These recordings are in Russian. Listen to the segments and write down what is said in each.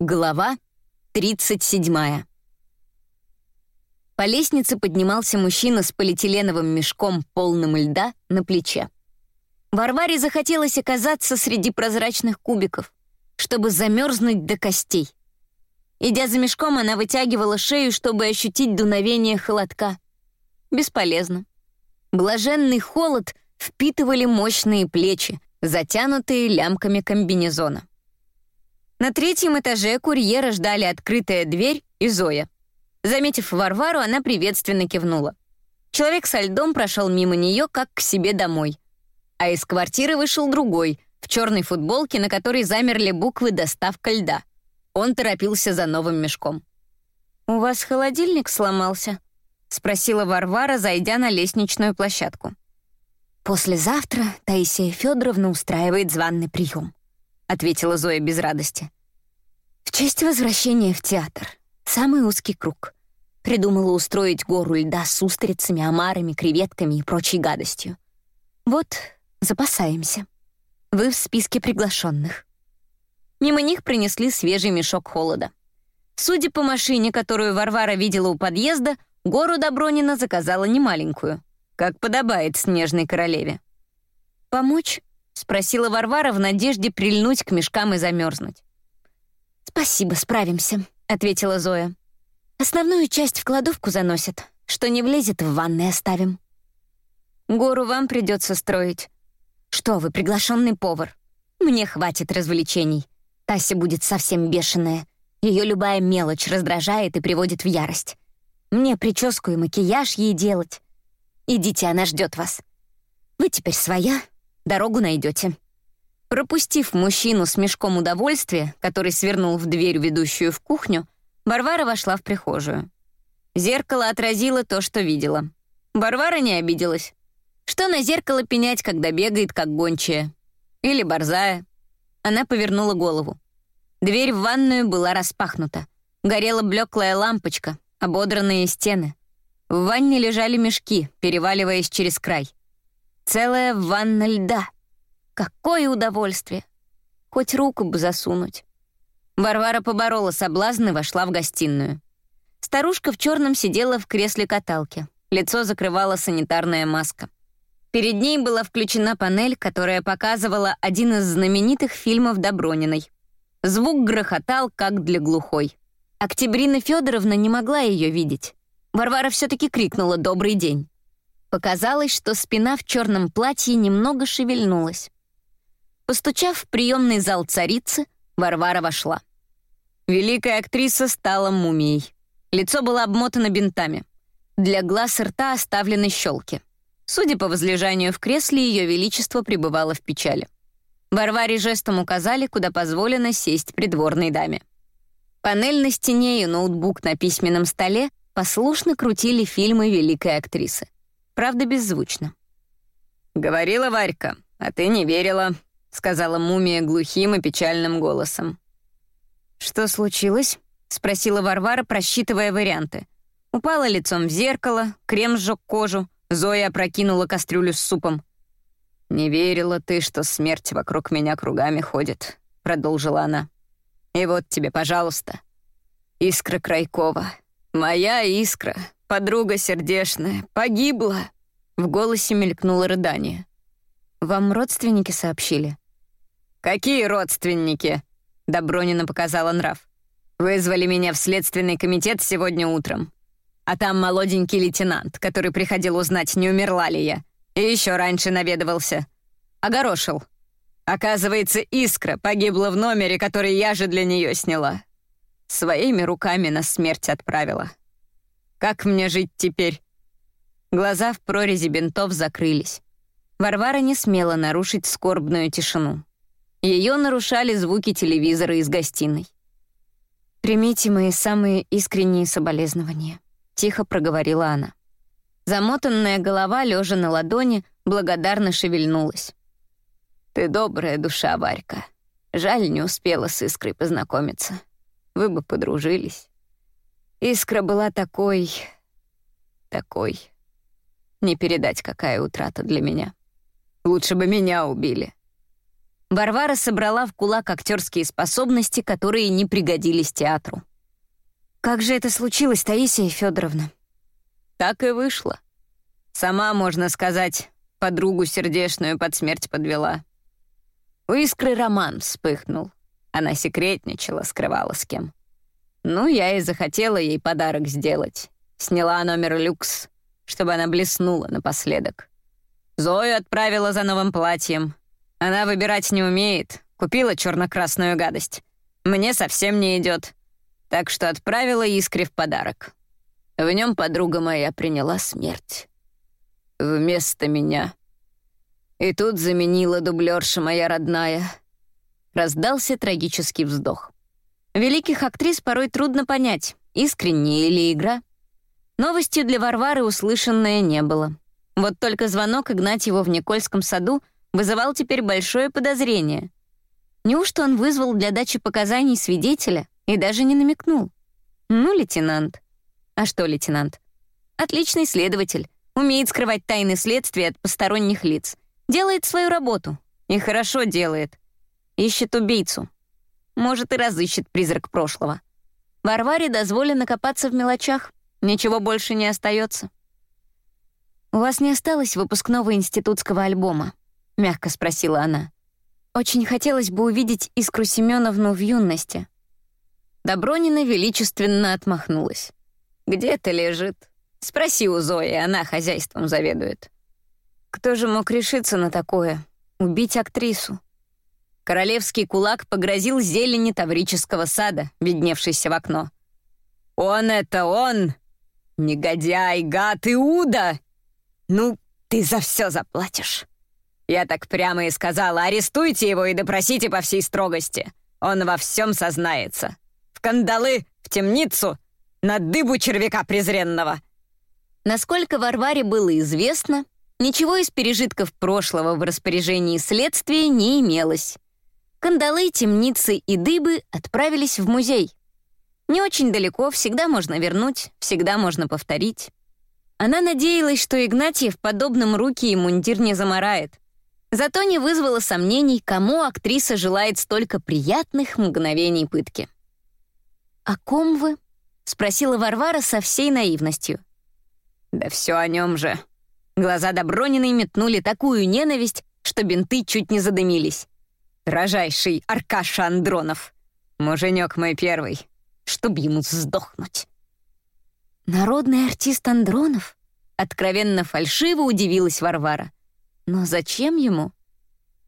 Глава 37. По лестнице поднимался мужчина с полиэтиленовым мешком, полным льда, на плече. Варваре захотелось оказаться среди прозрачных кубиков, чтобы замерзнуть до костей. Идя за мешком, она вытягивала шею, чтобы ощутить дуновение холодка. Бесполезно. Блаженный холод впитывали мощные плечи, затянутые лямками комбинезона. На третьем этаже курьера ждали открытая дверь и Зоя. Заметив Варвару, она приветственно кивнула. Человек со льдом прошел мимо нее, как к себе домой. А из квартиры вышел другой, в черной футболке, на которой замерли буквы «Доставка льда». Он торопился за новым мешком. «У вас холодильник сломался?» — спросила Варвара, зайдя на лестничную площадку. «Послезавтра Таисия Федоровна устраивает званный прием», — ответила Зоя без радости. «В честь возвращения в театр. Самый узкий круг. Придумала устроить гору льда с устрицами, омарами, креветками и прочей гадостью. Вот, запасаемся. Вы в списке приглашенных». Мимо них принесли свежий мешок холода. Судя по машине, которую Варвара видела у подъезда, гору Добронина заказала немаленькую, как подобает снежной королеве. «Помочь?» — спросила Варвара в надежде прильнуть к мешкам и замерзнуть. «Спасибо, справимся», — ответила Зоя. «Основную часть в кладовку заносят. Что не влезет, в ванной оставим». «Гору вам придется строить». «Что вы, приглашенный повар? Мне хватит развлечений. Тася будет совсем бешеная. Ее любая мелочь раздражает и приводит в ярость. Мне прическу и макияж ей делать. Идите, она ждет вас. Вы теперь своя, Дорогу найдете». Пропустив мужчину с мешком удовольствия, который свернул в дверь, ведущую в кухню, Варвара вошла в прихожую. Зеркало отразило то, что видела. Варвара не обиделась. Что на зеркало пенять, когда бегает, как гончая? Или борзая? Она повернула голову. Дверь в ванную была распахнута. Горела блеклая лампочка, ободранные стены. В ванне лежали мешки, переваливаясь через край. Целая ванна льда. Какое удовольствие! Хоть руку бы засунуть. Варвара поборола соблазн и вошла в гостиную. Старушка в черном сидела в кресле каталки. Лицо закрывала санитарная маска. Перед ней была включена панель, которая показывала один из знаменитых фильмов Доброниной. Звук грохотал, как для глухой. Октябрина Федоровна не могла ее видеть. Варвара все-таки крикнула «Добрый день». Показалось, что спина в черном платье немного шевельнулась. Постучав в приемный зал царицы, Варвара вошла. Великая актриса стала мумией. Лицо было обмотано бинтами. Для глаз и рта оставлены щелки. Судя по возлежанию в кресле, ее величество пребывало в печали. Варваре жестом указали, куда позволено сесть придворной даме. Панель на стене и ноутбук на письменном столе послушно крутили фильмы великой актрисы правда, беззвучно. «Говорила Варька, а ты не верила», — сказала мумия глухим и печальным голосом. «Что случилось?» — спросила Варвара, просчитывая варианты. Упала лицом в зеркало, крем сжег кожу, Зоя опрокинула кастрюлю с супом. «Не верила ты, что смерть вокруг меня кругами ходит», — продолжила она. «И вот тебе, пожалуйста, искра Крайкова. Моя искра, Подруга сердешная погибла!» В голосе мелькнуло рыдание. «Вам родственники сообщили?» «Какие родственники?» Добронина показала нрав. «Вызвали меня в следственный комитет сегодня утром. А там молоденький лейтенант, который приходил узнать, не умерла ли я. И еще раньше наведывался. Огорошил. Оказывается, Искра погибла в номере, который я же для нее сняла. Своими руками на смерть отправила. Как мне жить теперь?» Глаза в прорези бинтов закрылись. Варвара не смела нарушить скорбную тишину. Ее нарушали звуки телевизора из гостиной. «Примите мои самые искренние соболезнования», — тихо проговорила она. Замотанная голова, лежа на ладони, благодарно шевельнулась. «Ты добрая душа, Варька. Жаль, не успела с Искрой познакомиться. Вы бы подружились». Искра была такой... такой... Не передать, какая утрата для меня. Лучше бы меня убили. Варвара собрала в кулак актерские способности, которые не пригодились театру. «Как же это случилось, Таисия Федоровна? Так и вышло. Сама, можно сказать, подругу сердечную под смерть подвела. У Искры роман вспыхнул. Она секретничала, скрывала с кем. Ну, я и захотела ей подарок сделать. Сняла номер люкс, чтобы она блеснула напоследок. Зою отправила за новым платьем. Она выбирать не умеет. Купила черно-красную гадость. Мне совсем не идет. Так что отправила Искре в подарок. В нем подруга моя приняла смерть. Вместо меня. И тут заменила дублерша моя родная. Раздался трагический вздох. Великих актрис порой трудно понять, искренне или игра. Новостью для Варвары услышанное не было. Вот только звонок Игнатьева в Никольском саду вызывал теперь большое подозрение. Неужто он вызвал для дачи показаний свидетеля и даже не намекнул? Ну, лейтенант. А что лейтенант? Отличный следователь, умеет скрывать тайны следствия от посторонних лиц, делает свою работу. И хорошо делает. Ищет убийцу. Может, и разыщет призрак прошлого. Варваре дозволено копаться в мелочах. Ничего больше не остается. «У вас не осталось выпускного институтского альбома?» — мягко спросила она. «Очень хотелось бы увидеть Искру Семеновну в юности». Добронина величественно отмахнулась. «Где-то лежит. Спроси у Зои, она хозяйством заведует». Кто же мог решиться на такое? Убить актрису? Королевский кулак погрозил зелени Таврического сада, видневшейся в окно. «Он это он! Негодяй, гад, Иуда! Ну, ты за все заплатишь!» Я так прямо и сказала, арестуйте его и допросите по всей строгости. Он во всем сознается. В кандалы, в темницу, на дыбу червяка презренного. Насколько Варваре было известно, ничего из пережитков прошлого в распоряжении следствия не имелось. Кандалы, темницы и дыбы отправились в музей. Не очень далеко, всегда можно вернуть, всегда можно повторить. Она надеялась, что Игнатьев подобным руки и мундир не заморает. Зато не вызвало сомнений, кому актриса желает столько приятных мгновений пытки. «О ком вы?» — спросила Варвара со всей наивностью. «Да все о нем же». Глаза Доброниной метнули такую ненависть, что бинты чуть не задымились. Дрожайший Аркаша Андронов. Муженек мой первый. Чтоб ему сдохнуть. Народный артист Андронов? Откровенно фальшиво удивилась Варвара. Но зачем ему?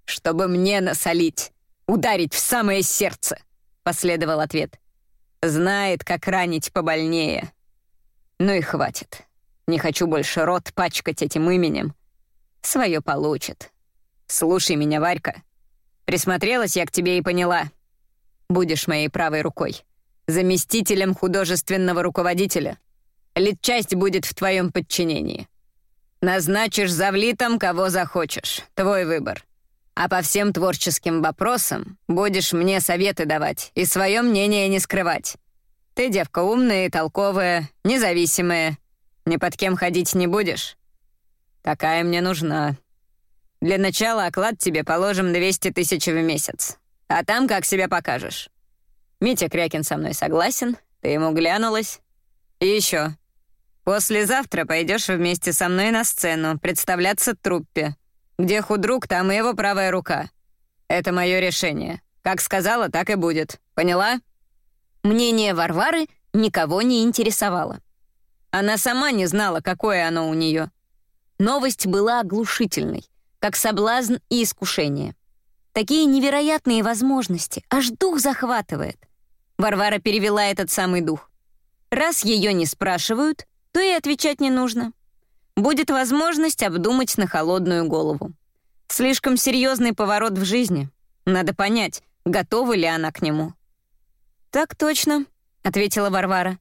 Чтобы мне насолить. Ударить в самое сердце, последовал ответ. Знает, как ранить побольнее. Ну и хватит. Не хочу больше рот пачкать этим именем. Свое получит. Слушай меня, Варька. Присмотрелась я к тебе и поняла. Будешь моей правой рукой. Заместителем художественного руководителя. Литчасть будет в твоем подчинении. Назначишь завлитом, кого захочешь. Твой выбор. А по всем творческим вопросам будешь мне советы давать и свое мнение не скрывать. Ты девка умная и толковая, независимая. Ни под кем ходить не будешь. Такая мне нужна. Для начала оклад тебе положим 200 тысяч в месяц. А там как себя покажешь. Митя Крякин со мной согласен, ты ему глянулась. И еще. Послезавтра пойдешь вместе со мной на сцену представляться труппе. Где худрук, там и его правая рука. Это мое решение. Как сказала, так и будет. Поняла? Мнение Варвары никого не интересовало. Она сама не знала, какое оно у нее. Новость была оглушительной как соблазн и искушение. Такие невероятные возможности, аж дух захватывает. Варвара перевела этот самый дух. Раз ее не спрашивают, то и отвечать не нужно. Будет возможность обдумать на холодную голову. Слишком серьезный поворот в жизни. Надо понять, готова ли она к нему. «Так точно», — ответила Варвара.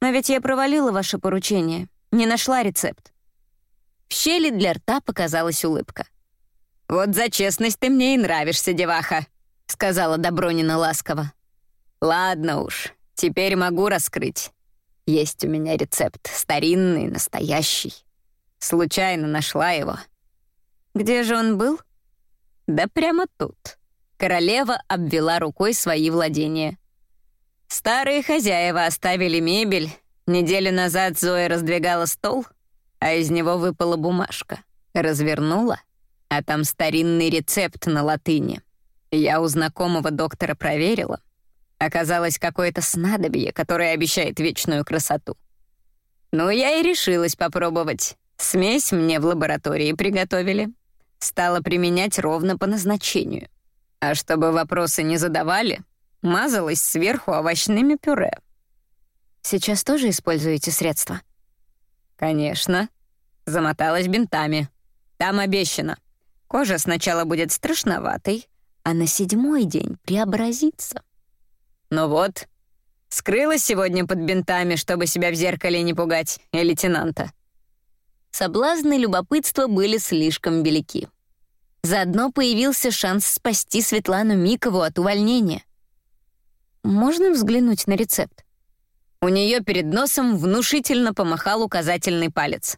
«Но ведь я провалила ваше поручение, не нашла рецепт. В щели для рта показалась улыбка. «Вот за честность ты мне и нравишься, деваха», — сказала Добронина ласково. «Ладно уж, теперь могу раскрыть. Есть у меня рецепт, старинный, настоящий. Случайно нашла его». «Где же он был?» «Да прямо тут». Королева обвела рукой свои владения. Старые хозяева оставили мебель. Неделю назад Зоя раздвигала стол, а из него выпала бумажка. Развернула, а там старинный рецепт на латыни. Я у знакомого доктора проверила. Оказалось какое-то снадобье, которое обещает вечную красоту. Ну, я и решилась попробовать. Смесь мне в лаборатории приготовили. Стала применять ровно по назначению. А чтобы вопросы не задавали, мазалась сверху овощными пюре. Сейчас тоже используете средства? Конечно. Замоталась бинтами. Там обещано. Кожа сначала будет страшноватой, а на седьмой день преобразится. Ну вот, скрылась сегодня под бинтами, чтобы себя в зеркале не пугать, и лейтенанта. Соблазны любопытства были слишком велики. Заодно появился шанс спасти Светлану Микову от увольнения. Можно взглянуть на рецепт? У нее перед носом внушительно помахал указательный палец.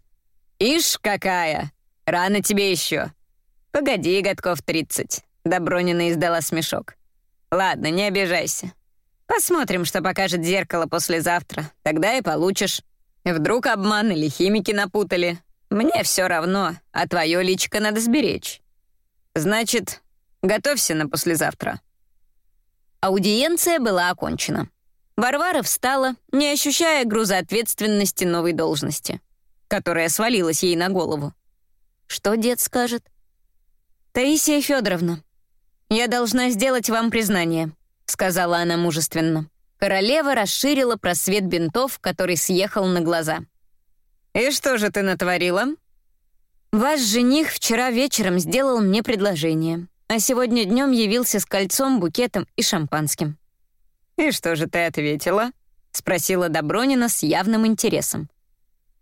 «Ишь, какая! Рано тебе еще. Погоди, годков тридцать». Добронина издала смешок. «Ладно, не обижайся. Посмотрим, что покажет зеркало послезавтра. Тогда и получишь. Вдруг обман или химики напутали. Мне все равно, а твое личико надо сберечь. Значит, готовься на послезавтра». Аудиенция была окончена. Варвара встала, не ощущая груза ответственности новой должности, которая свалилась ей на голову. Что дед скажет? «Таисия Федоровна, я должна сделать вам признание», — сказала она мужественно. Королева расширила просвет бинтов, который съехал на глаза. «И что же ты натворила?» «Ваш жених вчера вечером сделал мне предложение, а сегодня днем явился с кольцом, букетом и шампанским». «И что же ты ответила?» — спросила Добронина с явным интересом.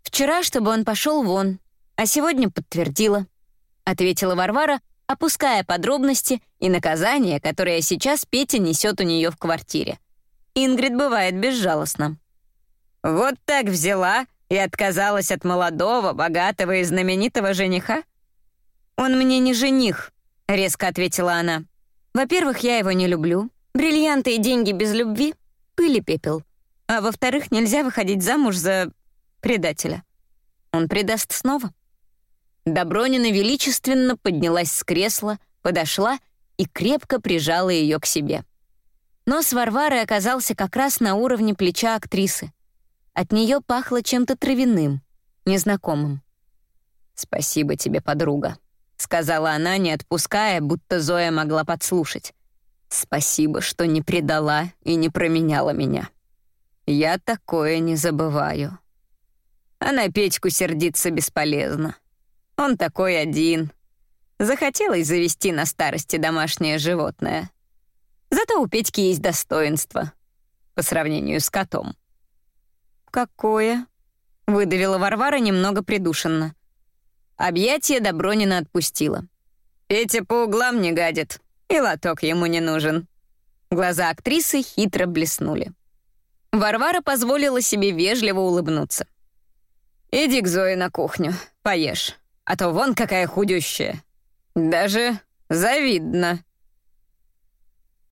«Вчера, чтобы он пошел вон, а сегодня подтвердила», — ответила Варвара, опуская подробности и наказания, которые сейчас Петя несет у нее в квартире. Ингрид бывает безжалостна. «Вот так взяла и отказалась от молодого, богатого и знаменитого жениха?» «Он мне не жених», — резко ответила она. «Во-первых, я его не люблю. Бриллианты и деньги без любви — пыль и пепел. А во-вторых, нельзя выходить замуж за предателя. Он предаст снова». Добронина величественно поднялась с кресла, подошла и крепко прижала ее к себе. Нос Варвары оказался как раз на уровне плеча актрисы. От нее пахло чем-то травяным, незнакомым. «Спасибо тебе, подруга», — сказала она, не отпуская, будто Зоя могла подслушать. «Спасибо, что не предала и не променяла меня. Я такое не забываю». А на Петьку сердиться бесполезно. Он такой один. Захотелось завести на старости домашнее животное. Зато у Петьки есть достоинство по сравнению с котом. «Какое?» — выдавила Варвара немного придушенно. Объятие Добронина отпустила. «Петя по углам не гадит, и лоток ему не нужен». Глаза актрисы хитро блеснули. Варвара позволила себе вежливо улыбнуться. «Иди к Зое на кухню, поешь» а то вон какая худющая. Даже завидно».